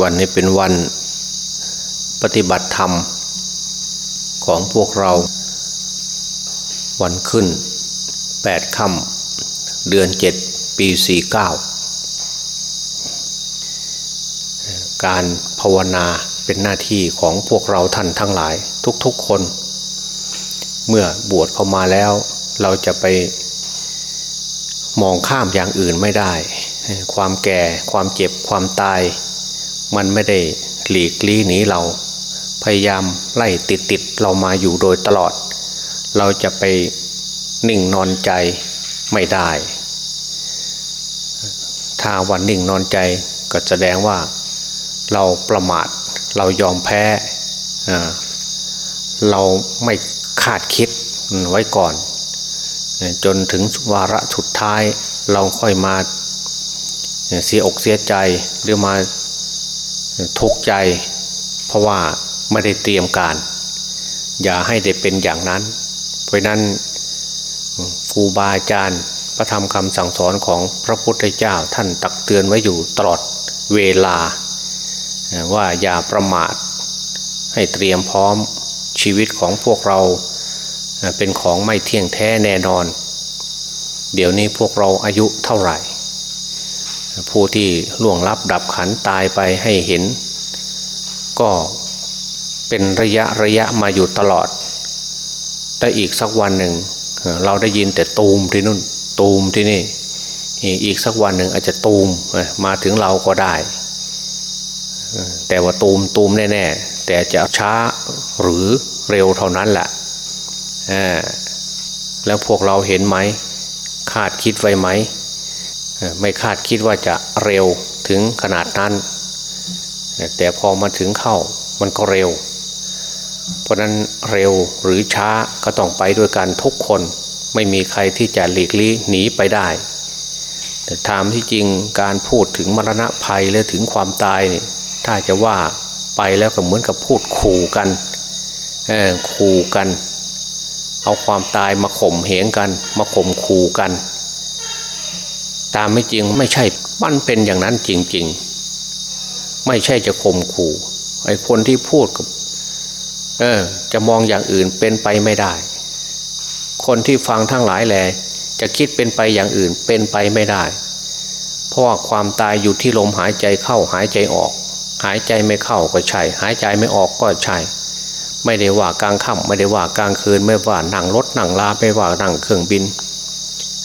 วันนี้เป็นวันปฏิบัติธรรม ของพวกเรา วันขึ้นแปดค่ำเดือนเจ็ดปีสี่เก้าการภาวนาเป็นหน้าที่ของพวกเราท่านทั้งหลายทุกๆคน เมื่อบวชเข้ามาแล้ว เราจะไปมองข้ามอย่างอื่นไม่ได้ ความแก่ความเจ็บความตาย มันไม่ได้หลีกลี่หนีเรา พยายามไล่ติดติดเรามาอยู่โดยตลอด เราจะไปนิ่งนอนใจไม่ได้ ถ้าวันนิ่งนอนใจก็แสดงว่าเราประมาทเรายอมแพ้เราไม่คาดคิดไว้ก่อน จนถึงวาระสุดท้ายเราค่อยมาเสียอกเสียใจหรือมา ทุกข์ใจ เพราะว่าไม่ได้เตรียมการ อย่าให้ได้เป็นอย่างนั้น เพราะนั้นครูบาอาจารย์พระธรรมคำสั่งสอนของพระพุทธเจ้าท่านตักเตือนไว้อยู่ตลอดเวลา ว่าอย่าประมาท ให้เตรียมพร้อมชีวิตของพวกเราเป็นของไม่เที่ยงแท้แน่นอน เดี๋ยวนี้พวกเราอายุเท่าไหร่ ผู้ที่ล่วงลับดับขันตายไปให้เห็น ก็เป็นระยะระยะมาอยู่ตลอด แต่อีกสักวันหนึ่ง เราได้ยินแต่ตูมที่นู่นตูมที่นี่อีกสักวันหนึ่งอาจจะตูมมาถึงเราก็ได้ แต่ว่าตูมตูมแน่ๆแต่จะช้าหรือเร็วเท่านั้นแหละแล้วพวกเราเห็นไหมคาดคิดไว้ไหม ไม่คาดคิดว่าจะเร็วถึงขนาดนั้น แต่พอมาถึงเข้ามันก็เร็ว เพราะนั้นเร็วหรือช้าก็ต้องไปด้วยกันทุกคนไม่มีใครที่จะหลีกลี่หนีไปได้ แต่ถามที่จริงการพูดถึงมรณะภัยและถึงความตายนี่ถ้าจะว่าไปแล้วก็เหมือนกับพูดขู่กันขู่กัน เอาความตายมาข่มเหงกัน มาข่มขู่กัน ตามไม่จริงไม่ใช่มันเป็นอย่างนั้นจริง ๆ ไม่ใช่จะข่มขู่ไอ้คนที่พูดกับ เออ จะมองอย่างอื่นเป็นไปไม่ได้ คนที่ฟังทั้งหลายแหละจะคิดเป็นไปอย่างอื่นเป็นไปไม่ได้ เพราะว่าความตายอยู่ที่ลมหายใจเข้าหายใจออก หายใจไม่เข้าก็ใช่ หายใจไม่ออกก็ใช่ ไม่ได้ว่ากลางค่ำไม่ได้ว่ากลางคืนไม่ว่านั่งรถนั่งลาไม่ว่านั่งเครื่องบิน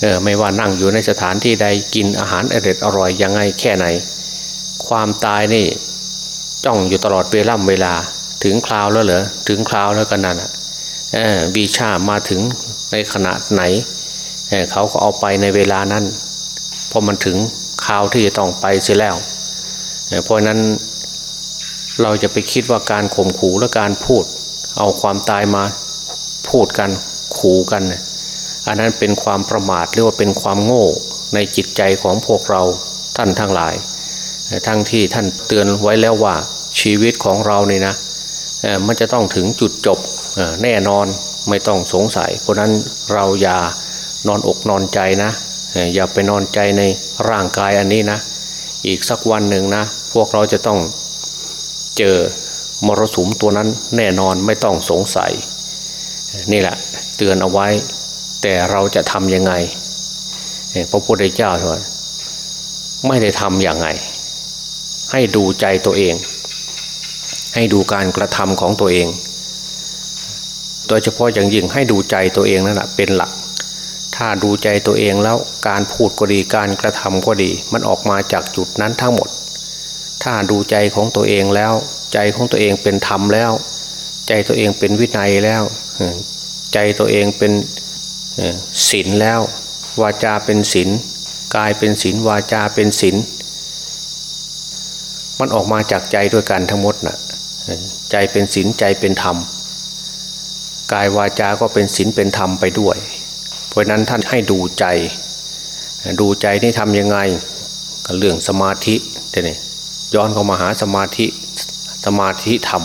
เออไม่ว่านั่งอยู่ในสถานที่ใดกินอาหารอร่อยอร่อยยังไงแค่ไหน ความตายนี่จ้องอยู่ตลอดเวล่ำเวลาถึงคราวแล้วเหรอถึงคราวแล้วกันนั่นอะบีชามาถึงในขณะไหนเเขาก็เอาไปในเวลานั้นพอมันถึงคราวที่จะต้องไปเสียแล้วเพราะนั้นเราจะไปคิดว่าการข่มขู่และการพูด เอาความตายมาพูดกันขู่กัน อันนั้นเป็นความประมาทหรือว่าเป็นความโง่ในจิตใจของพวกเราท่านทั้งหลาย ทั้งที่ท่านเตือนไว้แล้วว่าชีวิตของเราเนี่ยนะมันจะต้องถึงจุดจบแน่นอนไม่ต้องสงสัย เพราะนั้นเราอย่านอนอกนอนใจนะ อย่าไปนอนใจในร่างกายอันนี้นะ อีกสักวันหนึ่งนะ พวกเราจะต้องเจอมรสุมตัวนั้นแน่นอนไม่ต้องสงสัย นี่แหละ เตือนเอาไว้ แต่เราจะทำยังไงพระพุทธเจ้าท่านไม่ได้ทำอย่างไง ให้ดูใจตัวเอง ให้ดูการกระทำของตัวเอง โดยเฉพาะอย่างยิ่งให้ดูใจตัวเองนั่นแหละเป็นหลัก ถ้าดูใจตัวเองแล้วการพูดก็ดีการกระทำก็ดี มันออกมาจากจุดนั้นทั้งหมด ถ้าดูใจของตัวเองแล้ว ใจของตัวเองเป็นธรรมแล้ว ใจตัวเองเป็นวินัยแล้ว ใจตัวเองเป็น ศีลแล้ววาจาเป็นศีลกายเป็นศีลวาจาเป็นศีลมันออกมาจากใจด้วยกันทั้งหมดนะ่ะใจเป็นศีลใจเป็นธรรม กายวาจา ก็เป็นศีลเป็นธรรมไปด้วย เพราะนั้นท่านให้ดูใจ ดูใจนี่ทำยังไงก็เรื่องสมาธิเนี่ยนี้ย้อนเข้ามาหาสมาธิสมาธิธรรม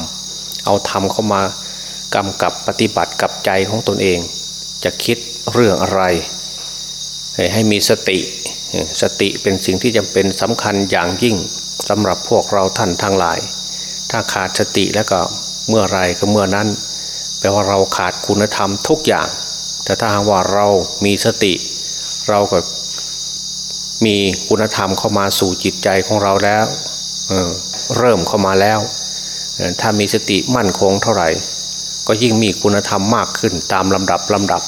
เอาธรรมเข้ามากำกับปฏิบัติกับใจของตนเอง จะคิด เรื่องอะไร ให้มีสติ สติเป็นสิ่งที่จำเป็นสำคัญอย่างยิ่งสำหรับพวกเราท่านทั้งหลาย ถ้าขาดสติแล้วก็เมื่อไรก็เมื่อนั้น แปลว่าเราขาดคุณธรรมทุกอย่าง แต่ถ้าหากว่าเรามีสติ เราก็มีคุณธรรมเข้ามาสู่จิตใจของเราแล้วเเริ่มเข้ามาแล้ว ถ้ามีสติมั่นคงเท่าไหร่ ก็ยิ่งมีคุณธรรมมากขึ้นตามลำดับลำดับ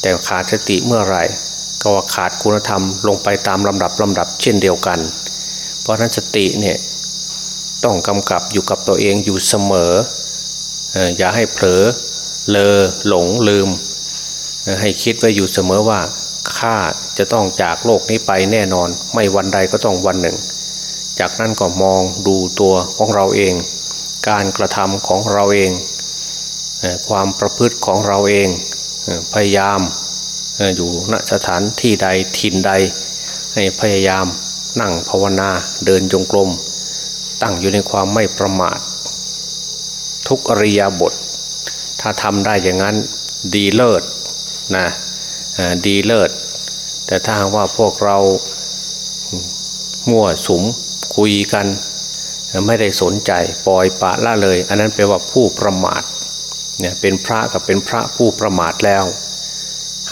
แต่ขาดสติเมื่อไหร่ ก็ว่าขาดคุณธรรมลงไปตามลำดับลำดับเช่นเดียวกัน เพราะนั้นสติเนี่ยต้องกำกับอยู่กับตัวเองอยู่เสมอ อย่าให้เผลอเลอหลงลืม ให้คิดไว้อยู่เสมอว่าข้าจะต้องจากโลกนี้ไปแน่นอน ไม่วันใดก็ต้องวันหนึ่ง จากนั้นก็มองดูตัวของเราเอง การกระทำของเราเอง ความประพฤติของเราเอง พยายามอยู่ณสถานที่ใดทินใด ให้พยายามนั่งภาวนาเดินจงกรมตั้งอยู่ในความไม่ประมาท ทุกอริยบท ถ้าทำได้อย่างนั้นดีเลิศนะดีเลิศ แต่ถ้าว่าพวกเรามั่วสุมคุยกัน ไม่ได้สนใจปล่อยปะละเลย อันนั้นแปลว่าผู้ประมาท เนี่ยเป็นพระกับเป็นพระผู้ประมาทแล้ว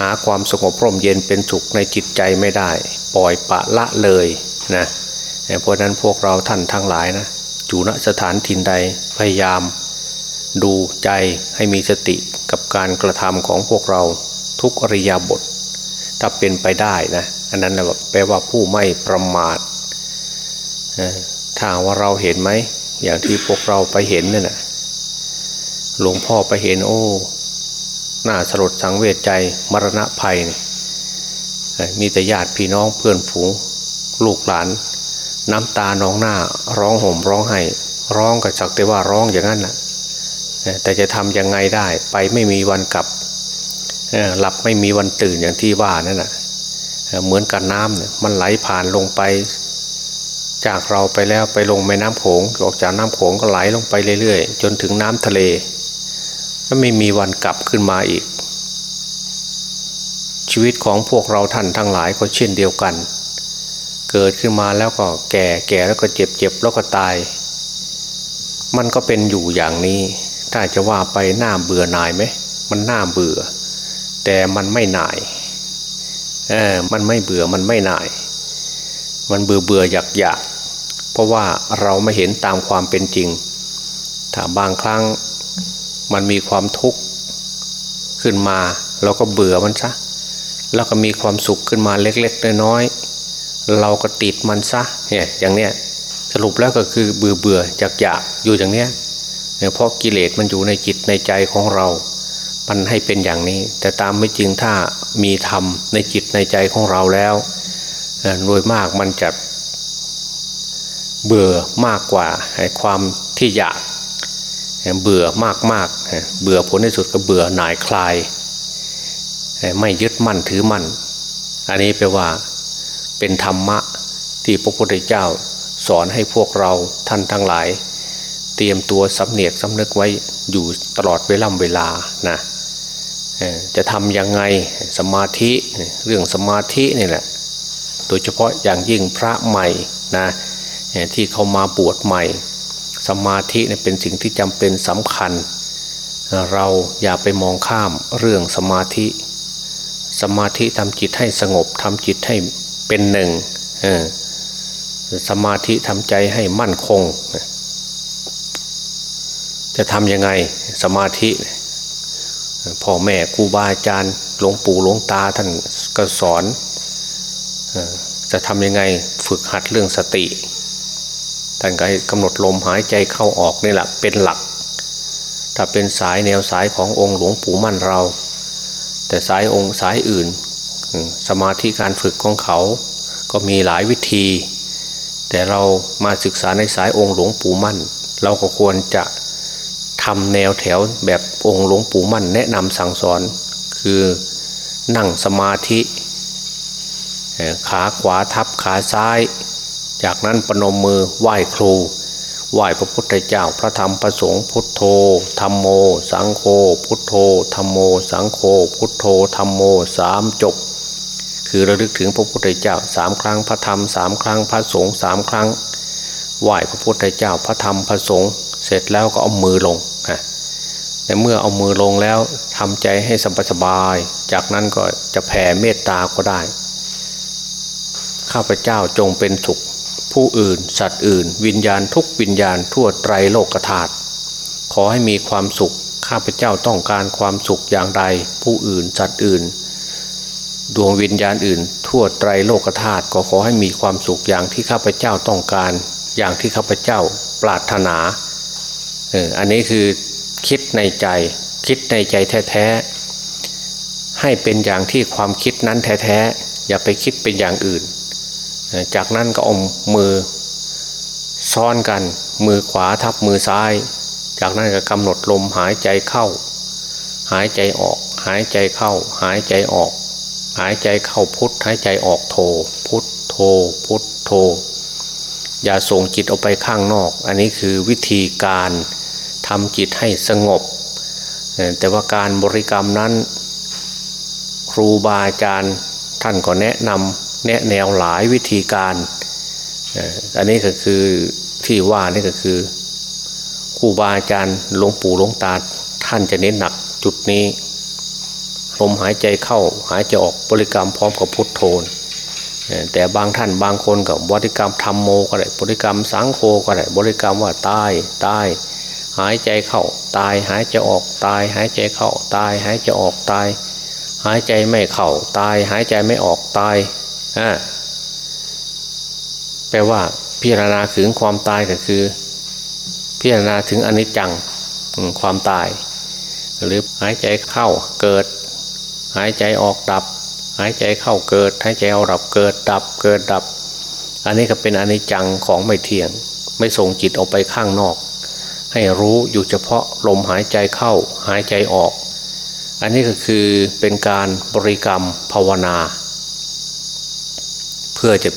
หาความสงบร่มเย็นเป็นสุขในจิตใจไม่ได้ ปล่อยปะละเลยนะเพราะนั้นพวกเราท่านทั้งหลายนะอยู่ณสถานถิ่นใดพยายาม ดูใจให้มีสติกับการกระทำของพวกเราทุกอริยบท ถ้าเป็นไปได้นะอันนั้นแปลว่าผู้ไม่ประมาทถ้าว่าเราเห็นไหมอย่างที่พวกเราไปเห็นนี่นะ หลวงพ่อไปเห็นโอ้หน้าสลดสังเวชใจมรณะภัย มีแต่ญาติพี่น้องเพื่อนฝูงลูกหลาน น้ำตานองหน้าร้องห่มร้องไห้ร้องกับจักแต่ว่าร้องอย่างนั้นนะแต่จะทำยังไงได้ไปไม่มีวันกลับหลับไม่มีวันตื่นอย่างที่ว่านั่นแหะเหมือนกับน้ำเนี่ยมันไหลผ่านลงไป จากเราไปแล้วไปลงแม่น้ำโขงออกจากน้ำโขงก็ไหลลงไปเรื่อยๆ จนถึงน้ำทะเล ก็ไม่มีวันกลับขึ้นมาอีก ชีวิตของพวกเราท่านทั้งหลายก็เช่นเดียวกัน เกิดขึ้นมาแล้วก็แก่แก่แล้วก็เจ็บเจ็บแล้วก็ตาย มันก็เป็นอยู่อย่างนี้ ถ้าจะว่าไปหน้าเบื่อหน่ายไหมมันน่าเบื่อ แต่มันไม่หน่ายเออมันไม่เบื่อมันไม่หน่าย มันเบื่อเบื่ออยากอยากเพราะว่าเราไม่เห็นตามความเป็นจริง ถ้าบางครั้ง มันมีความทุกข์ขึ้นมาเราก็เบื่อมันซะแล้วก็มีความสุขขึ้นมาเล็ก ๆ น้อยๆเราก็ติดมันซะเนี่ยอย่างเนี้ยสรุปแล้วก็คือเบื่อเบื่ออยากอยากอยู่อย่างเนี้ยเนี่ยเพราะกิเลสมันอยู่ในจิตในใจของเรา มันให้เป็นอย่างนี้ แต่ตามไม่จริงถ้ามีธรรมในจิตในใจของเราแล้วโดยมากมันจะเบื่อมากกว่าความที่อยาก เบื่อมากมากเบื่อผลที่สุดก็เบื่อหน่ายคลาย ไม่ยึดมั่นถือมั่น อันนี้แปลว่าเป็นธรรมะที่พระพุทธเจ้าสอนให้พวกเราท่านทั้งหลาย เตรียมตัวสำเนียกสำนึกไว้อยู่ตลอดเวลาเวลานะจะทำยังไงสมาธิเรื่องสมาธินี่แหละโดยเฉพาะอย่างยิ่งพระใหม่นะที่เขามาบวชใหม่ สมาธิเป็นสิ่งที่จำเป็นสำคัญ เราอย่าไปมองข้ามเรื่องสมาธิ สมาธิทำจิตให้สงบทำจิตให้เป็นหนึ่งสมาธิทำใจให้มั่นคง จะทำยังไงสมาธิพ่อแม่ครูบาอาจารย์หลวงปู่หลวงตาท่านก็สอนจะทำยังไงฝึกหัดเรื่องสติ ท่านก็ให้กำหนดลมหายใจเข้าออกนี่แหละเป็นหลัก ถ้าเป็นสายแนวสายขององค์หลวงปู่มั่นเรา แต่สายองค์สายอื่น สมาธิการฝึกของเขาก็มีหลายวิธี แต่เรามาศึกษาในสายองค์หลวงปู่มั่น เราก็ควรจะทำแนวแถวแบบองค์หลวงปู่มั่นแนะนำสั่งสอน คือนั่งสมาธิ ขาขวาทับขาซ้าย จากนั้นปนมมือไหว้ครู ไหว้พระพุทธเจ้าพระธรรมพระสงฆ์พุทโธธรรมโม สังโฆพุทโธธรรมโม สังโฆพุทโธธรรมโมสามจบ คือระลึกถึงพระพุทธเจ้าสามครั้งพระธรรมสามครั้งพระสงฆ์สามครั้ง ไหว้พระพุทธเจ้าพระธรรมพระสงฆ์เสร็จแล้วก็เอามือลงนะแต่เมื่อเอามือลงแล้วทำใจให้สบายๆจากนั้นก็จะแผ่เมตตาก็ได้ ข้าพเจ้าจงเป็นสุข ผู้อื่น สัตว์อื่น วิญญาณทุกวิญญาณทั่วไตรโลกธาตุขอให้มีความสุขข้าพเจ้าต้องการความสุขอย่างใด ผู้อื่นสัตว์อื่น ดวงวิญญาณอื่น ทั่วไตรโลกธาตุก็ขอให้มีความสุขอย่างที่ข้าพเจ้าต้องการ อย่างที่ข้าพเจ้าปรารถนาเอออันนี้คือคิดในใจคิดในใจแท้ๆให้เป็นอย่างที่ความคิดนั้นแท้ๆอย่าไปคิดเป็นอย่างอื่น จากนั้นก็อมมือซ้อนกัน มือขวาทับมือซ้าย จากนั้นก็กำหนดลมหายใจเข้า หายใจออก หายใจเข้า หายใจออก หายใจเข้าพุทหายใจออกโท พุทโท พุทโท อย่าส่งจิตออกไปข้างนอก อันนี้คือวิธีการทำจิตให้สงบ แต่ว่าการบริกรรมนั้น ครูบาอาจารย์ท่านก็แนะนำ แนะแนวหลายวิธีการ อันนี้ก็คือที่ว่านี่ก็คือครูบาอาจารย์หลวงปู่หลวงตาท่านจะเน้นหนักจุดนี้ลมหายใจเข้าหายใจออกบริกรรมพร้อมกับพุทโธแต่บางท่านบางคนกับบริกรรมธรรมโมก็ได้บริกรรมสังโฆก็ได้บริกรรมว่าตายตายหายใจเข้าตายหายใจออกตาย หายใจเข้าตาย หายใจออกตาย หายใจไม่เข้าตาย หายใจไม่ออกตาย แปลว่าพิจารณาถึงความตายก็คือ พิจารณาถึงอนิจจังความตาย หรือหายใจเข้าเกิด หายใจออกดับ หายใจเข้าเกิด หายใจออกดับเกิดดับเกิดดับ อันนี้ก็เป็นอนิจจังของไม่เที่ยง ไม่ส่งจิตออกไปข้างนอก ให้รู้อยู่เฉพาะลมหายใจเข้าหายใจออก อันนี้ก็คือเป็นการบริกรรมภาวนา เพื่อจะ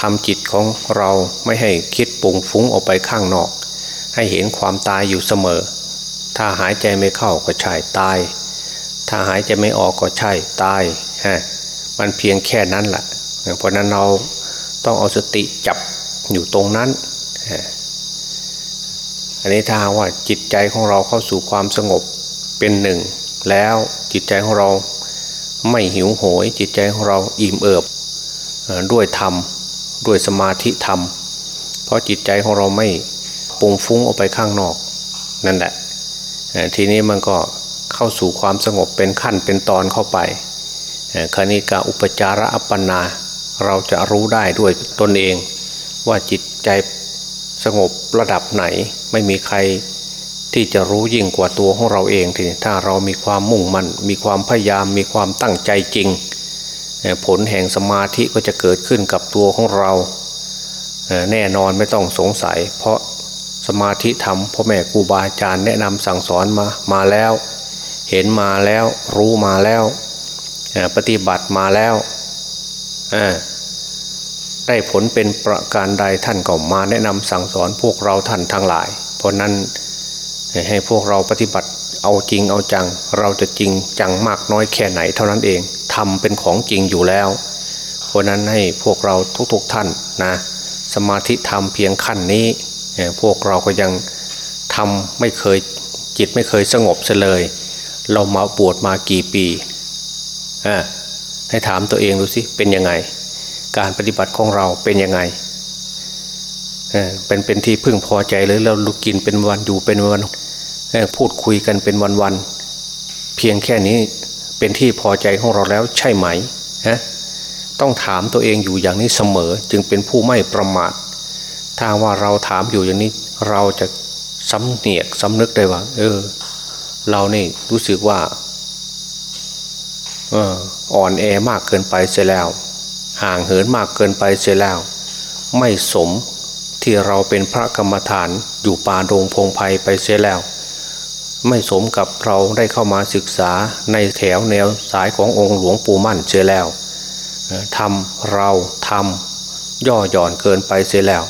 ทำจิตของเราไม่ให้คิดปุงฟุ้งออกไปข้างนอก ให้เห็นความตายอยู่เสมอ ถ้าหายใจไม่เข้าก็ใช่ตาย ถ้าหายใจไม่ออกก็ใช่ตายฮะมันเพียงแค่นั้นแหละเพราะนั้นเราต้องเอาสติจับอยู่ตรงนั้น อันนี้ถ้าว่าจิตใจของเราเข้าสู่ความสงบเป็นหนึ่ง แล้วจิตใจของเราไม่หิวโหยจิตใจของเราอิ่มเอิบ ด้วยธรรมด้วยสมาธิธรรม เพราะจิตใจของเราไม่ปุงฟุ้งออกไปข้างนอก นั่นแหละทีนี้มันก็เข้าสู่ความสงบเป็นขั้นเป็นตอนเข้าไปคณิกาอุปจาระอัปปนา เราจะรู้ได้ด้วยตนเอง ว่าจิตใจสงบระดับไหนไม่มีใครที่จะรู้ยิ่งกว่าตัวของเราเองทีถ้าเรามีความมุ่งมั่นมีความพยายามมีความตั้งใจจริง ผลแห่งสมาธิก็จะเกิดขึ้นกับตัวของเราแน่นอนไม่ต้องสงสัย เพราะสมาธิธรรมพ่อแม่ครูบาอาจารย์แนะนำสั่งสอนมามาแล้ว เห็นมาแล้วรู้มาแล้วปฏิบัติมาแล้วได้ผลเป็นประการใดท่านก็มาแนะนำสั่งสอนพวกเราท่านทั้งหลาย เพราะนั้นให้พวกเราปฏิบัติเอาจริงเอาจัง เราจะจริงจังมากน้อยแค่ไหนเท่านั้นเอง ทำเป็นของจริงอยู่แล้ว เพราะนั้นให้พวกเราทุกๆท่านนะสมาธิทำเพียงขั้นนี้ พวกเราก็ยังทำไม่เคยจิตไม่เคยสงบเลย เรามาบวชมากี่ปีให้ถามตัวเองดูสิเป็นยังไง การปฏิบัติของเราเป็นยังไงเป็นเป็นที่พึ่งพอใจหรือเราลุกกินเป็นวันอยู่เป็นวันพูดคุยกันเป็นวันวันเพียงแค่นี้ เป็นที่พอใจของเราแล้วใช่ไหมฮะต้องถามตัวเองอยู่อย่างนี้เสมอจึงเป็นผู้ไม่ประมาท ถ้าว่าเราถามอยู่อย่างนี้ เราจะสำเนียกสำนึกได้ว่า เออ เรานี่รู้สึกว่าอ่อนแอมากเกินไปเสียแล้ว ห่างเหินมากเกินไปเสียแล้ว ไม่สมที่เราเป็นพระกรรมฐานอยู่ป่าดงพงไพ่ไปเสียแล้ว ไม่สมกับเราได้เข้ามาศึกษาในแถวแนวสายขององค์หลวงปู่มั่นเสียแล้วทำเราทำย่อหย่อนเกินไปเสียแล้ว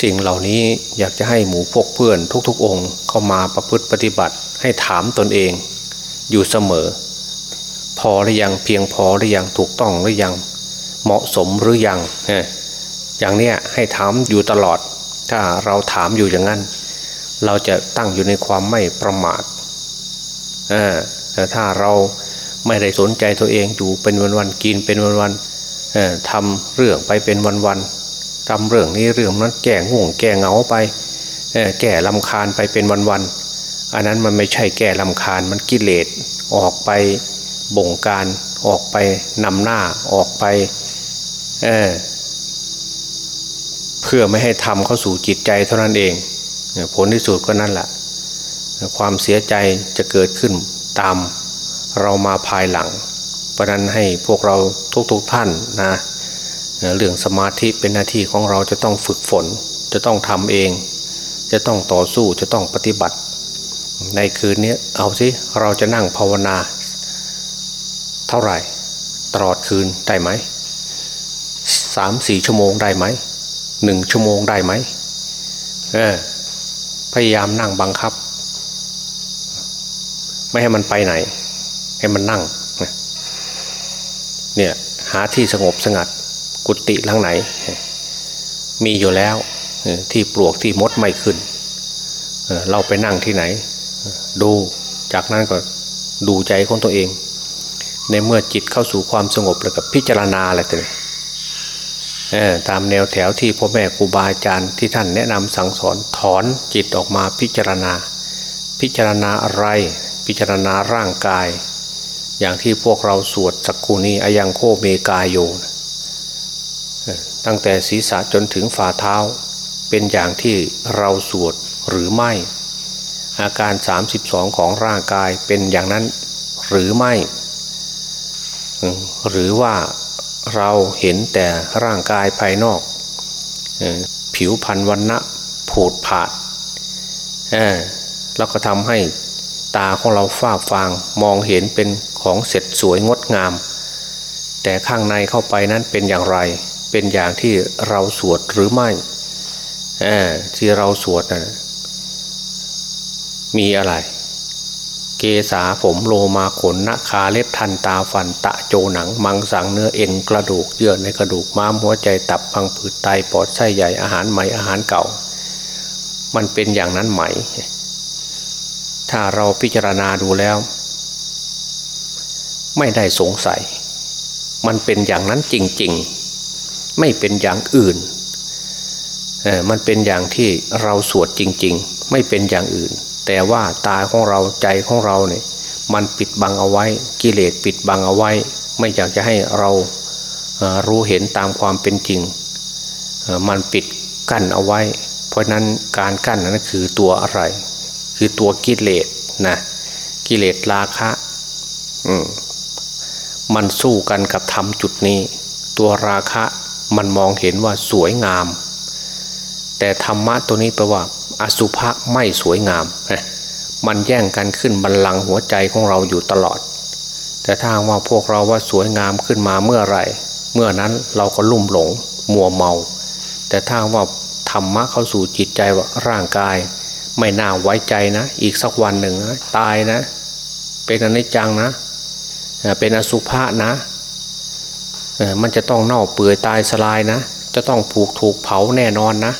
สิ่งเหล่านี้อยากจะให้หมู่พวกเพื่อนทุกๆ องค์เข้ามาประพฤติปฏิบัติให้ถามตนเอง อยู่เสมอ พอหรือยังเพียงพอหรือยังถูกต้องหรือยัง เหมาะสมหรือยังอย่างเนี้ยให้ถามอยู่ตลอด ถ้าเราถามอยู่อย่างนั้น เราจะตั้งอยู่ในความไม่ประมาทแต่ถ้าเราไม่ได้สนใจตัวเองอยู่เป็นวันๆกินเป็นวันๆทำเรื่องไปเป็นวันๆทำเรื่องนี้เรื่องนั้นแก่ง่วงแก่เหงาไปแก่ลำคาญไปเป็นวันๆอันนั้นมันไม่ใช่แก่ลำคาญมันกิเลสออกไปบงการออกไปนำหน้าออกไปเเพื่อไม่ให้ทำเข้าสู่จิตใจเท่านั้นเอง ผลที่สุดก็นั่นแหละความเสียใจจะเกิดขึ้นตามเรามาภายหลัง เพราะนั้นให้พวกเราทุกๆทท่านนะเรื่องสมาธิเป็นหน้าที่ของเราจะต้องฝึกฝน จะต้องทำเอง จะต้องต่อสู้จะต้องปฏิบัติในคืนนี้เอาสิเราจะนั่งภาวนา เท่าไหร่ ตลอดคืนได้ไหมสามสี่ชั่วโมงได้ไหมหนึ่งชั่วโมงได้ไหมเออ พยายามนั่งบังคับ ไม่ให้มันไปไหน ให้มันนั่งเนี่ยหาที่สงบสงัดกุฏิหลังไหน มีอยู่แล้วที่ปลวกที่มดไม่ขึ้น เราไปนั่งที่ไหน ดูจากนั้นก็ดูใจของตัวเอง ในเมื่อจิตเข้าสู่ความสงบแล้วก็พิจารณาอะไรต่าง ตามแนวแถวที่พ่อแม่ครูบาอาจารย์ที่ท่านแนะนำสั่งสอนถอนจิตออกมาพิจารณา พิจารณาอะไรพิจารณาร่างกาย อย่างที่พวกเราสวดสักคูนี้อายังโคเมกายโยตั้งแต่ศีรษะจนถึงฝ่าเท้า เป็นอย่างที่เราสวดหรือไม่ อาการ 32 ของร่างกายเป็นอย่างนั้นหรือไม่ หรือว่า เราเห็นแต่ร่างกายภายนอกผิวพรรณวันณะผูดผาดแล้วก็ทำให้ตาของเราฝ้าฟางมองเห็นเป็นของเสร็จสวยงดงาม แต่ข้างในเข้าไปนั้นเป็นอย่างไร เป็นอย่างที่เราสวดหรือไม่ที่เราสวดนะมีอะไร เกษาผมโลมาขนนคาเล็บทันตาฟันตะโจหนัง มังสังเนื้อเอ็นกระดูกเยื่อในกระดูกม้ามหัวใจตับพังผืดไตปอดไส้ใหญ่อาหารใหม่อาหารเก่า มันเป็นอย่างนั้นไหม ถ้าเราพิจารณาดูแล้ว ไม่ได้สงสัย มันเป็นอย่างนั้นจริง ๆ ไม่เป็นอย่างอื่นมันเป็นอย่างที่เราสวดจริง ๆ ไม่เป็นอย่างอื่น แต่ว่าตาของเราใจของเราเนี่ยมันปิดบังเอาไว้กิเลสปิดบังเอาไว้ ไม่อยากจะให้เรารู้เห็นตามความเป็นจริง มันปิดกั้นเอาไว้ เพราะนั้นการกั้นนั้นคือตัวอะไร คือตัวกิเลสนะกิเลสราคะมันสู้กันกับธรรมจุดนี้ ตัวราคะมันมองเห็นว่าสวยงาม แต่ธรรมะตัวนี้แปลว่า อสุภะไม่สวยงาม มันแย่งกันขึ้นบันลังหัวใจของเราอยู่ตลอด แต่ถ้าว่าพวกเราว่าสวยงามขึ้นมาเมื่อไรเมื่อนั้นเราก็ลุ่มหลง มัวเมา แต่ถ้าว่าธรรมะเข้าสู่จิตใจว่าร่างกาย ไม่น่าไว้ใจนะ อีกสักวันหนึ่งนะตายนะ เป็นอนิจจังนะ เป็นอสุภะนะมันจะต้องเน่าเปื่อยตายสลายนะ จะต้องผูกถูกเผาแน่นอนนะ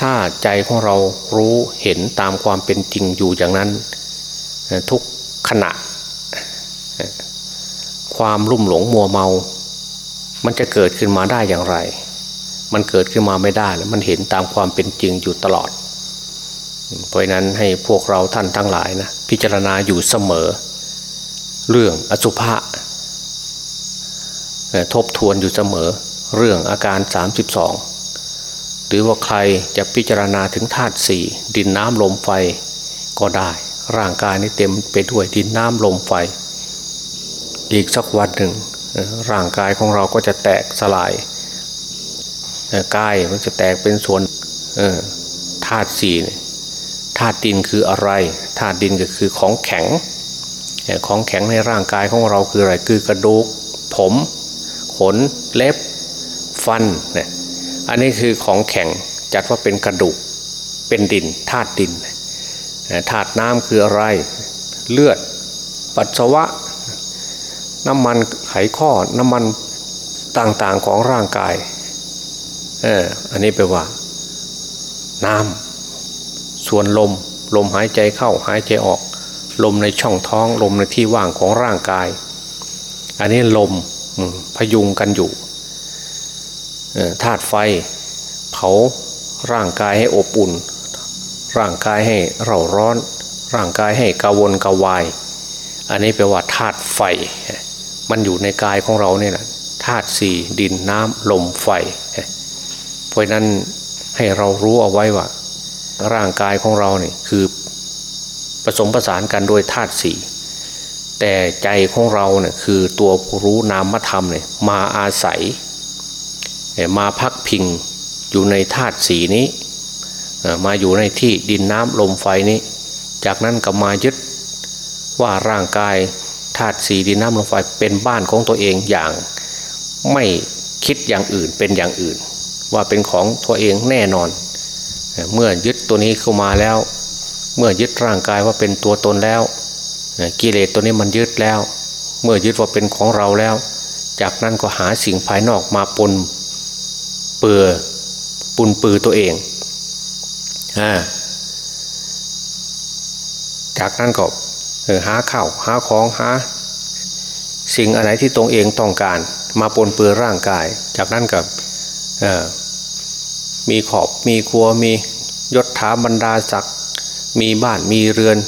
ถ้าใจของเรารู้เห็นตามความเป็นจริงอยู่อย่างนั้น ทุกขณะ ความรุ่มหลงมัวเมา มันจะเกิดขึ้นมาได้อย่างไร มันเกิดขึ้นมาไม่ได้แล้วมันเห็นตามความเป็นจริงอยู่ตลอด เพราะนั้นให้พวกเราท่านทั้งหลายนะพิจารณาอยู่เสมอ เรื่องอสุภะทบทวนอยู่เสมอ เรื่องอาการ 32 หรือว่าใครจะพิจารณาถึงธาตุสี่ดินน้ำลมไฟก็ได้ ร่างกายนี้เต็มไปด้วยดินน้ำลมไฟ อีกสักวันหนึ่งร่างกายของเราก็จะแตกสลายกายมันจะแตกเป็นส่วนธาตุสี่ธาตุดินคืออะไรธาตุดินก็คือของแข็ง ของแข็งในร่างกายของเราคืออะไรคือกระดูก ผม ขนเล็บ ฟันเนี่ย อันนี้คือของแข็งจัดว่าเป็นกระดูกเป็นดินธาตุดินธาตุน้ำคืออะไร เลือด ปัสสาวะ น้ำมันไขข้อน้ำมันต่างๆของร่างกายเอออันนี้แปลว่า น้ำส่วนลม ลมหายใจเข้าหายใจออก ลมในช่องท้อง ลมในที่ว่างของร่างกาย อันนี้ลมพยุงกันอยู่ ธาตุไฟ เผาร่างกายให้อบอุ่น ร่างกายให้เร่าร้อน ร่างกายให้กาวนกาวาย อันนี้แปลว่าธาตุไฟ มันอยู่ในกายของเราเนี่ยแหละธาตุสี่ดินน้ำลมไฟ เพราะนั้นให้เรารู้เอาไว้ว่า ร่างกายของเราเนี่ยคือผสมผสานกันโดยธาตุสี่แต่ใจของเราเนี่ยคือตัวผู้รู้นามธรรมเนี่ยมาอาศัย มาพักพิงอยู่ในธาตุสีนี้ มาอยู่ในที่ดินน้ำลมไฟนี้ จากนั้นก็มายึดว่าร่างกายธาตุสีดินน้ำลมไฟเป็นบ้านของตัวเองอย่างไม่คิดอย่างอื่นเป็นอย่างอื่น ว่าเป็นของตัวเองแน่นอน เมื่อยึดตัวนี้เข้ามาแล้ว เมื่อยึดร่างกายว่าเป็นตัวตนแล้ว กิเลสตัวนี้มันยึดแล้ว เมื่อยึดว่าเป็นของเราแล้ว จากนั้นก็หาสิ่งภายนอกมาปน เปือปุนปือตัวเองอจากนั้นก็หาข้าวหาของหาสิ่งอะไรที่ตรงเองต้องการมาปนเปื้อร่างกาย จากนั้นกับมีขอบมีครัวมียศถาบรรดาศักดิ์มีบ้านมีเรือน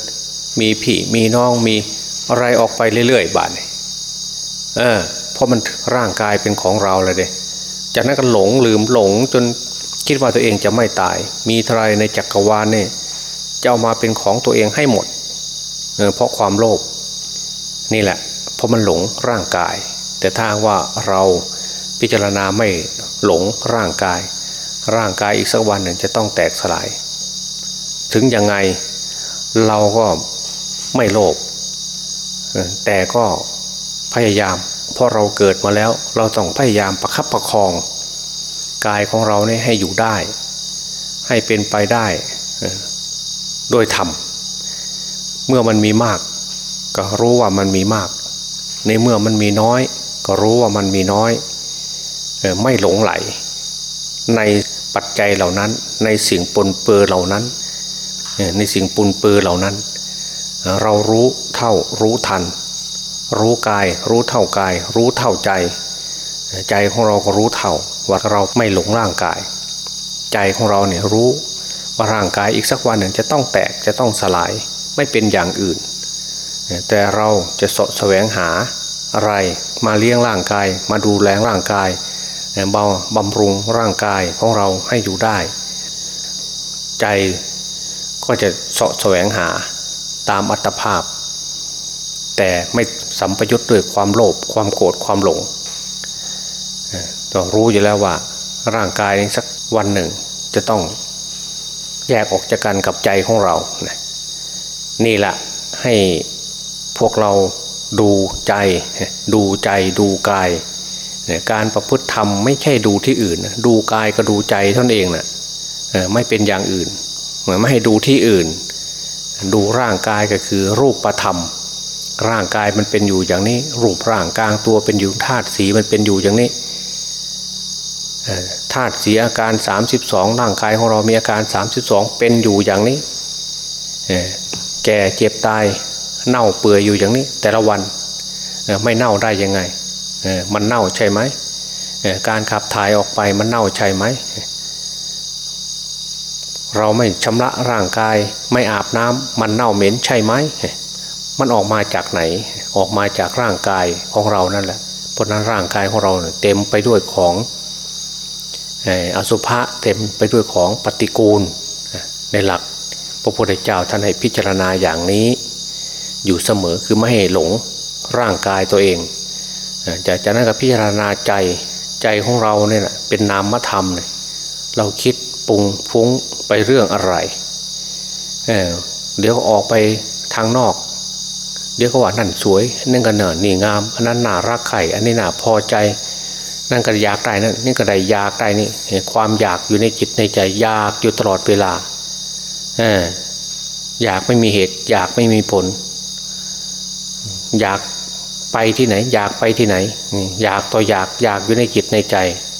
มีพี่มีน้องมีอะไรออกไปเรื่อยๆบ้านเออเพราะมันร่างกายเป็นของเราเลยเด้ จากนั้นก็หลงลืมหลงจนคิดว่าตัวเองจะไม่ตาย มีทรายในจักรวาลเนี่ยจะเอามาเป็นของตัวเองให้หมดเเพราะความโลภนี่แหละ เพราะมันหลงร่างกาย แต่ถ้าว่าเราพิจารณาไม่หลงร่างกาย ร่างกายอีกสักวันหนึ่งจะต้องแตกสลาย ถึงยังไงเราก็ไม่โลภแต่ก็พยายาม ราะเราเกิดมาแล้วเราต้องพยายามประคับประคอง กายของเราเนี่ยให้อยู่ได้ ให้เป็นไปได้โดยธรรมเมื่อมันมีมาก ก็รู้ว่ามันมีมาก ในเมื่อมันมีน้อย ก็รู้ว่ามันมีน้อยไม่หลงไหล ในปัจจัยเหล่านั้นในสิ่งปนเปื้อเหล่านั้น ในสิ่งปนเปื้อเหล่านั้น เรารู้เท่ารู้ทัน รู้กาย รู้เท่ากาย รู้เท่าใจ ใจของเราก็รู้เท่าว่าเราไม่หลงร่างกาย ใจของเราเนี่ยรู้ว่าร่างกายอีกสักวันหนึ่งจะต้องแตกจะต้องสลายไม่เป็นอย่างอื่น แต่เราจะสะแสวงหาอะไรมาเลี้ยงร่างกาย มาดูแลร่างกายเบาบำรุงร่างกายของเราให้อยู่ได้ ใจก็จะสะแสวงหาตามอัตภาพ แต่ไม่ สัมปยุทธ์ด้วยความโลภความโกรธความหลงต้องรู้อยู่แล้วว่า ร่างกายสักวันหนึ่งจะต้องแยกออกจากกันกับใจของเรานะนี่แหละให้พวกเราดูใจ ดูใจดูกาย การประพฤติธรรมไม่ใช่ดูที่อื่น ดูกายก็ดูใจท่านเองนะ่ะไม่เป็นอย่างอื่น เหมือนไม่ให้ดูที่อื่น ดูร่างกายก็คือรูปประธรรม ร่างกายมันเป็นอยู่อย่างนี้ รูปร่างกลางตัวเป็นอยู่ธาตุสีมันเป็นอยู่อย่างนี้ธาตุสีอาการ 32 ร่างกายของเรามีอาการ 32 เป็นอยู่อย่างนี้แก่เจ็บตายเน่าเปื่อยอยู่อย่างนี้ แต่ละวันไม่เน่าได้ยังไงมันเน่าใช่ไหมการขับถ่ายออกไปมันเน่าใช่ไหมเราไม่ชำระร่างกายไม่อาบน้ำมันเน่าเหม็นใช่ไหม มันออกมาจากไหน ออกมาจากร่างกายของเรานั่นแหละ เพราะนั้นร่างกายของเราเต็มไปด้วยของอสุภะเต็มไปด้วยของปฏิกูล ในหลักพระพุทธเจ้าท่านให้พิจารณาอย่างนี้ อยู่เสมอคือไม่ให้หลงร่างกายตัวเองจากจากนั้นก็พิจารณาใจใจของเราเนี่ยเป็นนามธรรมเนี่ยเราคิดปรุงฟุ้งไปเรื่องอะไรเเดี๋ยวออกไปทางนอก ดี๋ยวก็ว่านั่นสวยนั่นก็เนินนี่งาม อันนั้นน่ารักใครอันนี้น่าพอใจ นั่นก็อยากได้นั่นนี่ก็ได้อยากได้นี่ความอยากอยู่ในจิตในใจอยากอยู่ตลอดเวลาออยากไม่มีเหตุ อยากไม่มีผล อยากไปที่ไหน อยากไปที่ไหน อยากต่ออยากอยากอยู่ในจิตในใจ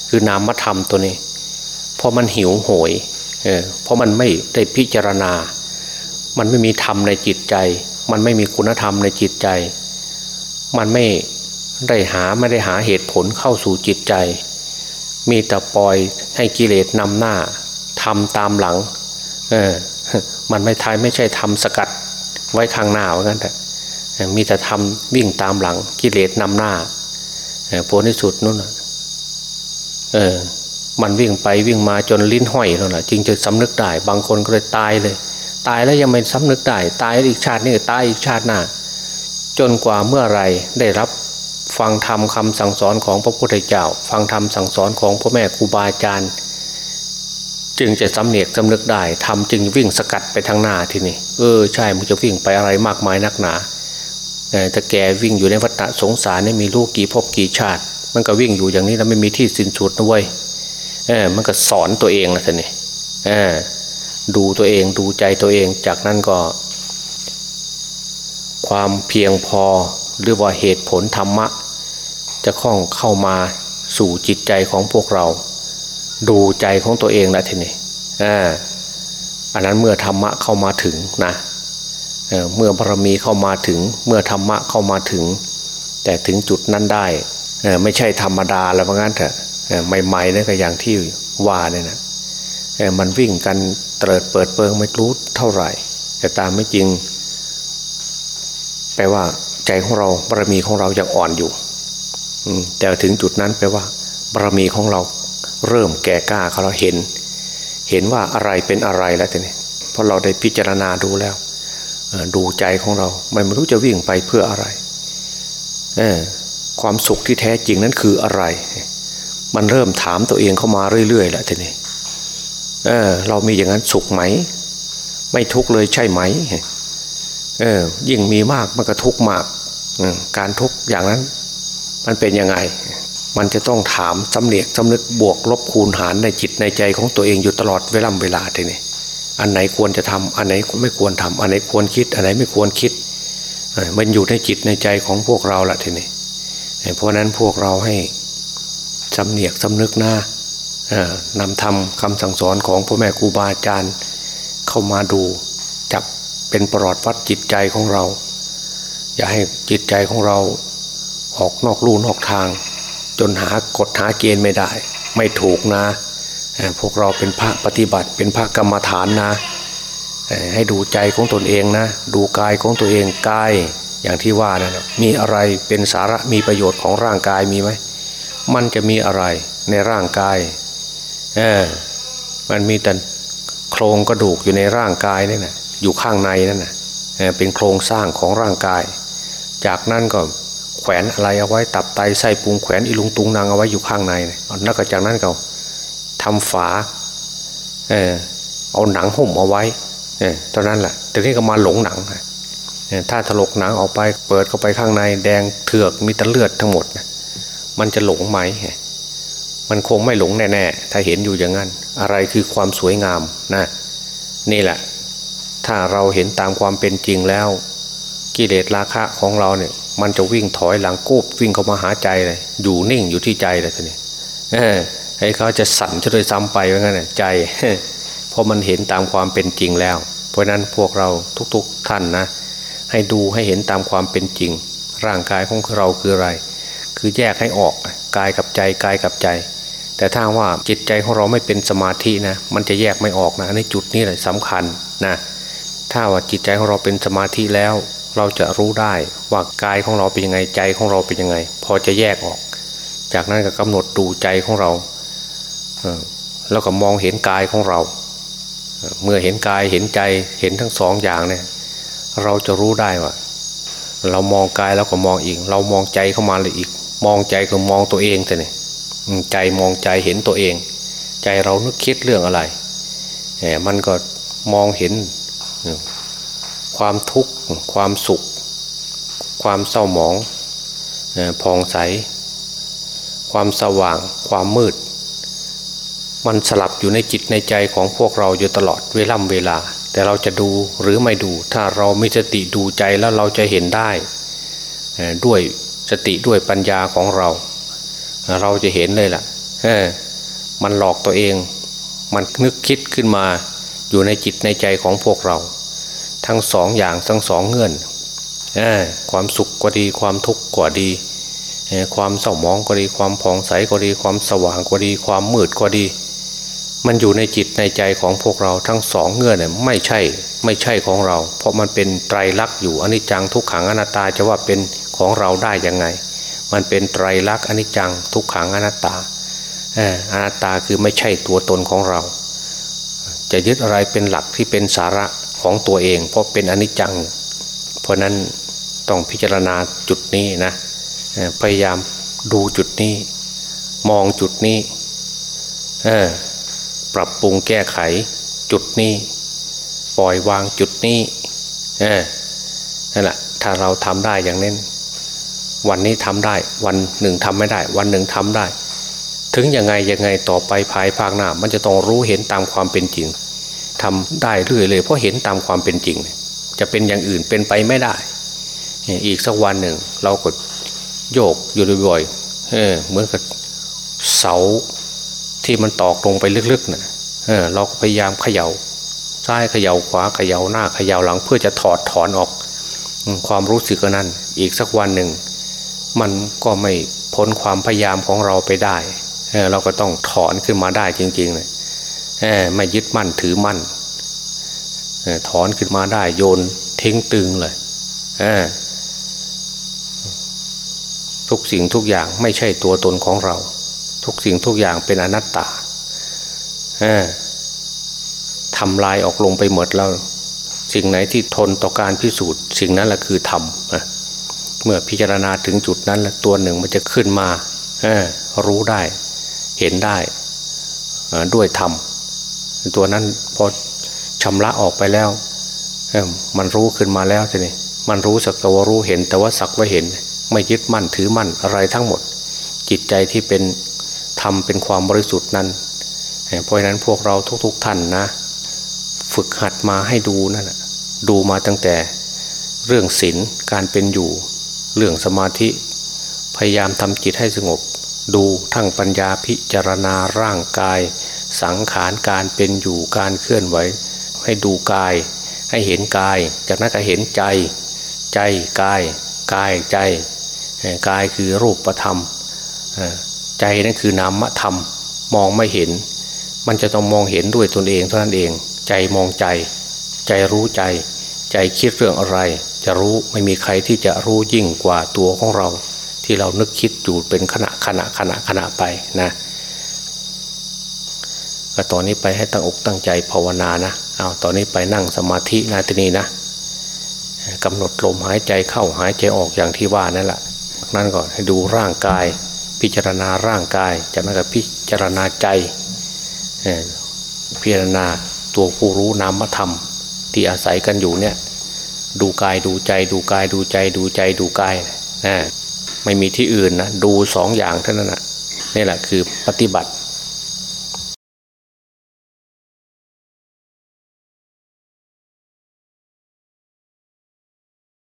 คือนามธรรมตัวนี้พอมันหิวโหยเออเพราะมันไม่ได้พิจารณา มันไม่มีธรรมในจิตใจ มันไม่มีคุณธรรมในจิตใจ มันไม่ได้หาไม่ได้หาเหตุผลเข้าสู่จิตใจ มีแต่ปล่อยให้กิเลสนำหน้าทำตามหลัง เออ มันไม่ทายไม่ใช่ทำสกัดไว้ข้างหน้าว่างั้นแต่มีแต่ทำวิ่งตามหลัง กิเลสนำหน้าผลที่สุดนู่นเออ มันวิ่งไปวิ่งมาจนลิ้นห้อยแล้วนะจึงจะสำนึกได้ บางคนก็เลยตายเลย ตายแล้วยังไม่สำนึกได้ตายอีกชาตินี้ตายอีกชาติหน้า จนกว่าเมื่อไรได้รับฟังธรรมคำสั่งสอนของพระพุทธเจ้า ฟังธรรมสั่งสอนของพ่อแม่ครูบาอาจารย์ จึงจะสำเนียกสำนึกได้ทำจึงวิ่งสกัดไปทางหน้าทีนี้เออใช่มันจะวิ่งไปอะไรมากมายนักหนาแต่แกวิ่งอยู่ในวัฏสงสารนี่มีลูกกี่ภพกี่ชาติ มันก็วิ่งอยู่อย่างนี้แล้วไม่มีที่สิ้นสุดนะเว้ยเออมันก็สอนตัวเองละท่านี่เออ ดูตัวเองดูใจตัวเองจากนั้นก็ ความเพียงพอหรือว่าเหตุผลธรรมะ จะคล้องเข้ามาสู่จิตใจของพวกเรา ดูใจของตัวเองละทีนี้อ่าอันนั้นเมื่อธรรมะเข้ามาถึงนะเเมื่อบารมีเข้ามาถึง เมื่อธรรมะเข้ามาถึง แต่ถึงจุดนั้นได้ไม่ใช่ธรรมดาแล้วเพราะงั้นเถอะใหม่ๆนี่ก็อย่างที่ว่าเนี่ยนะมันวิ่งกัน เติดเปิดเปิงไม่รู้เท่าไหร่ แต่ตามไม่จริง แปลว่า ใจของเราบารมีของเรายังอ่อนอยู่แต่ถึงจุดนั้นแปลว่าบารมีของเราเริ่มแก่กล้าเขาเราเห็น เห็นว่าอะไรเป็นอะไรแล้วทีนี้เพราะเราได้พิจารณาดูแล้วดูใจของเราไม่รู้จะวิ่งไปเพื่ออะไรความสุขที่แท้จริงนั้นคืออะไร มันเริ่มถามตัวเองเข้ามาเรื่อยๆแหละทีนี้ เออ เรามีอย่างนั้นสุขไหม ไม่ทุกเลยใช่ไหมเออ ยิ่งมีมากมันก็ทุกมากการทุกอย่างนั้น มันเป็นยังไง มันจะต้องถามสำเนียกสำนึกบวกลบคูณหารในจิตในใจของตัวเองอยู่ตลอดเวลาเวลาทีนี้อันไหนควรจะทำอันไหนไม่ควรทำอันไหนควรคิด อันไหนไม่ควรคิดมันอยู่ในจิตในใจของพวกเราละทีนี้เพราะนั้นพวกเราให้สำเนียกสำนึกหน้า นำทำคำสั่งสอนของพ่อแม่ครูบาอาจารย์เข้ามาดูจับเป็นปลอดวัดจิตใจของเรา อย่าให้จิตใจของเราออกนอกลู่นอกทาง จนหากฎหาเกณฑ์ไม่ได้ ไม่ถูกนะพวกเราเป็นพระปฏิบัติเป็นพระกรรมฐานนะ ให้ดูใจของตนเองนะ ดูกายของตัวเองกายอย่างที่ว่านะมีอะไรเป็นสาระมีประโยชน์ของร่างกายมีไหมมันจะมีอะไรในร่างกาย เออมันมีแต่โครงกระดูกอยู่ในร่างกายนี่นะอยู่ข้างในนั่นนะเป็นโครงสร้างของร่างกาย จากนั้นก็แขวนอะไรเอาไว้ตับไตไส้ปุงแขวนอีลุงตุงนางเอาไว้อยู่ข้างในนักจากนั้นก็ทำฝาเออเอาหนังห่มเอาไว้เออตอนนั้นแหละแต่นี้ก็มาหลงหนังถ้าถลกหนังออกไปเปิดเข้าไปข้างในแดงเถือกมีแต่เลือดทั้งหมด มันจะหลงไหม มันคงไม่หลงแน่ๆถ้าเห็นอยู่อย่างนั้น อะไรคือความสวยงามนะนี่แหละ ถ้าเราเห็นตามความเป็นจริงแล้ว กิเลสราคะของเราเนี่ย มันจะวิ่งถอยหลังกูบวิ่งเข้ามาหาใจเลยอยู่นิ่งอยู่ที่ใจเลยทีนี้ให้เขาจะสั่นจะเลยซ้ำไปว่างั้นใจเพราะมันเห็นตามความเป็นจริงแล้ว เพราะนั้นพวกเราทุกๆท่านนะ ให้ดูให้เห็นตามความเป็นจริง ร่างกายของเราคืออะไร คือแยกให้ออกกายกับใจกายกับใจ แต่ถ้าว่าจิตใจของเราไม่เป็นสมาธินะมันจะแยกไม่ออกนะในจุดนี้แหละสำคัญนะถ้าว่าจิตใจของเราเป็นสมาธิแล้ว เราจะรู้ได้ว่ากายของเราเป็นยังไงใจของเราเป็นยังไง พอจะแยกออก จากนั้นก็กำหนดดูใจของเราแล้วก็มองเห็นกายของเรา เมื่อเห็นกายเห็นใจเห็นทั้งสองอย่างเนี่ยเราจะรู้ได้ว่าเรามองกายแล้วก็มองอีก เรามองใจเข้ามาเลยอีก มองใจก็มองตัวเองแต่เนี่ย ใจมองใจเห็นตัวเอง ใจเรานึกคิดเรื่องอะไรมันก็มองเห็นความทุกข์ความสุข ความเศร้าหมองพองใส ความสว่าง ความมืด มันสลับอยู่ในจิตในใจของพวกเราอยู่ตลอดเวล่ำเวลา แต่เราจะดูหรือไม่ดู ถ้าเรามีสติดูใจแล้วเราจะเห็นได้ ด้วยสติด้วยปัญญาของเรา เราจะเห็นเลยล่ะมันหลอกตัวเอง มันนึกคิดขึ้นมาอยู่ในจิตในใจของพวกเรา ทั้งสองอย่างทั้งสองเงื่อนอความสุขก็ดีความทุกข์ก็ดี ความเศร้ามองก็ดีความผ่องใสก็ดี ความสว่างก็ดี ความมืดก็ดี มันอยู่ในจิตในใจของพวกเราทั้งสองเงื่อนเนี่ยไม่ใช่ไม่ใช่ของเรา เพราะมันเป็นไตรลักษณ์อยู่อนิจจังทุกขังอนัตตาจะว่าเป็นของเราได้ยังไง มันเป็นไตรลักษณ์อนิจจังทุกขังอนัตตาอนัตตาคือไม่ใช่ตัวตนของเรา จะยึดอะไรเป็นหลักที่เป็นสาระของตัวเอง เพราะเป็นอนิจจัง เพราะนั้นต้องพิจารณาจุดนี้นะพยายามดูจุดนี้ มองจุดนี้ปรับปรุงแก้ไขจุดนี้ ปล่อยวางจุดนี้นั่นแหละถ้าเราทำได้อย่างนี้ วันนี้ทำได้ วันหนึ่งทำไม่ได้ วันหนึ่งทำได้ ถึงยังไงยังไงต่อไปภายภาคหน้ามันจะต้องรู้เห็นตามความเป็นจริงทำได้เรื่อยเลยเพราะเห็นตามความเป็นจริง จะเป็นอย่างอื่นเป็นไปไม่ได้ อีกสักวันหนึ่งเราก็โยกอยู่บ่อยๆเออเหมือนกับเสาที่มันตอกลงไปลึกๆนะ่ะเออเราก็พยายามเขยา่าซ้ายเขย่าขวาเขย่าหน้าเขย่าหลังเพื่อจะถอดถอนออก ความรู้สึกนั้น อีกสักวันหนึ่ง มันก็ไม่พ้นความพยายามของเราไปได้เเราก็ต้องถอนขึ้นมาได้จริงๆเลยเไม่ยึดมั่นถือมั่นอถอนขึ้นมาได้โยนทิ้งตึงเลยเทุกสิ่งทุกอย่างไม่ใช่ตัวตนของเรา ทุกสิ่งทุกอย่างเป็นอนัตตาทำลายออกลงไปหมดแล้ว สิ่งไหนที่ทนต่อการพิสูจน์ สิ่งนั้นแหละคือธรรมนะ เมื่อพิจารณาถึงจุดนั้นแล้วตัวหนึ่งมันจะขึ้นมาเอรู้ได้ เห็นได้ด้วยธรรมตัวนั้นพอชำระออกไปแล้วมันรู้ขึ้นมาแล้วทีนี้มันรู้สักแต่ว่ารู้เห็น แต่ว่าสักว่าเห็น ไม่ยึดมั่นถือมั่นอะไรทั้งหมด จิตใจที่เป็นธรรมเป็นความบริสุทธิ์นั้นเพราะนั้นพวกเราทุกๆท่านนะ ฝึกหัดมาให้ดูนั่นนะดูมาตั้งแต่เรื่องศีลการเป็นอยู่ เรื่องสมาธิ พยายามทำจิตให้สงบ ดูทั้งปัญญาพิจารณาร่างกาย สังขารการเป็นอยู่การเคลื่อนไหว ให้ดูกาย ให้เห็นกาย จากนั้นก็เห็นใจ ใจกาย กายใจ กายคือรูปธรรม ใจนั่นคือนามธรรม มองไม่เห็น มันจะต้องมองเห็นด้วยตนเองเท่านั้นเอง ใจมองใจ ใจรู้ใจ ใจคิดเรื่องอะไร จะรู้ไม่มีใครที่จะรู้ยิ่งกว่าตัวของเรา ที่เรานึกคิดอยู่เป็นขณะขณะขณะขณะไปนะก็ตอนนี้ไปให้ตั้งอกตั้งใจภาวนานะเอาตอนนี้ไปนั่งสมาธินาทีนี้นะกำหนดลมหายใจเข้าหายใจออกอย่างที่ว่านั่นแหละนั่นก่อนให้ดูร่างกาย พิจารณาร่างกาย จากนั้นก็พิจารณาใจพิจารณาตัวผู้รู้นามธรรม ที่อาศัยกันอยู่เนี่ย ดูกายดูใจดูกายดูใจดูใจดูกายนะไม่มีที่อื่นนะดูสองอย่างเท่านั้นนะนี่แหละคือปฏิบัติ